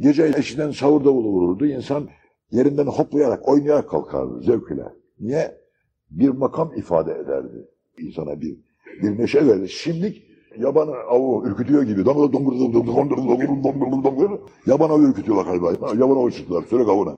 Gece eşiden sahur davulu vururdu. İnsan yerinden hoplayarak, oynayarak kalkardı zevkle. Niye? Bir makam ifade ederdi insana bir bir neşe verir. Şimdi yaban avı ürkütüyor gibi. Yaban avı ürkütüyorlar galiba. Yaban avı çıktılar. Sürek avına.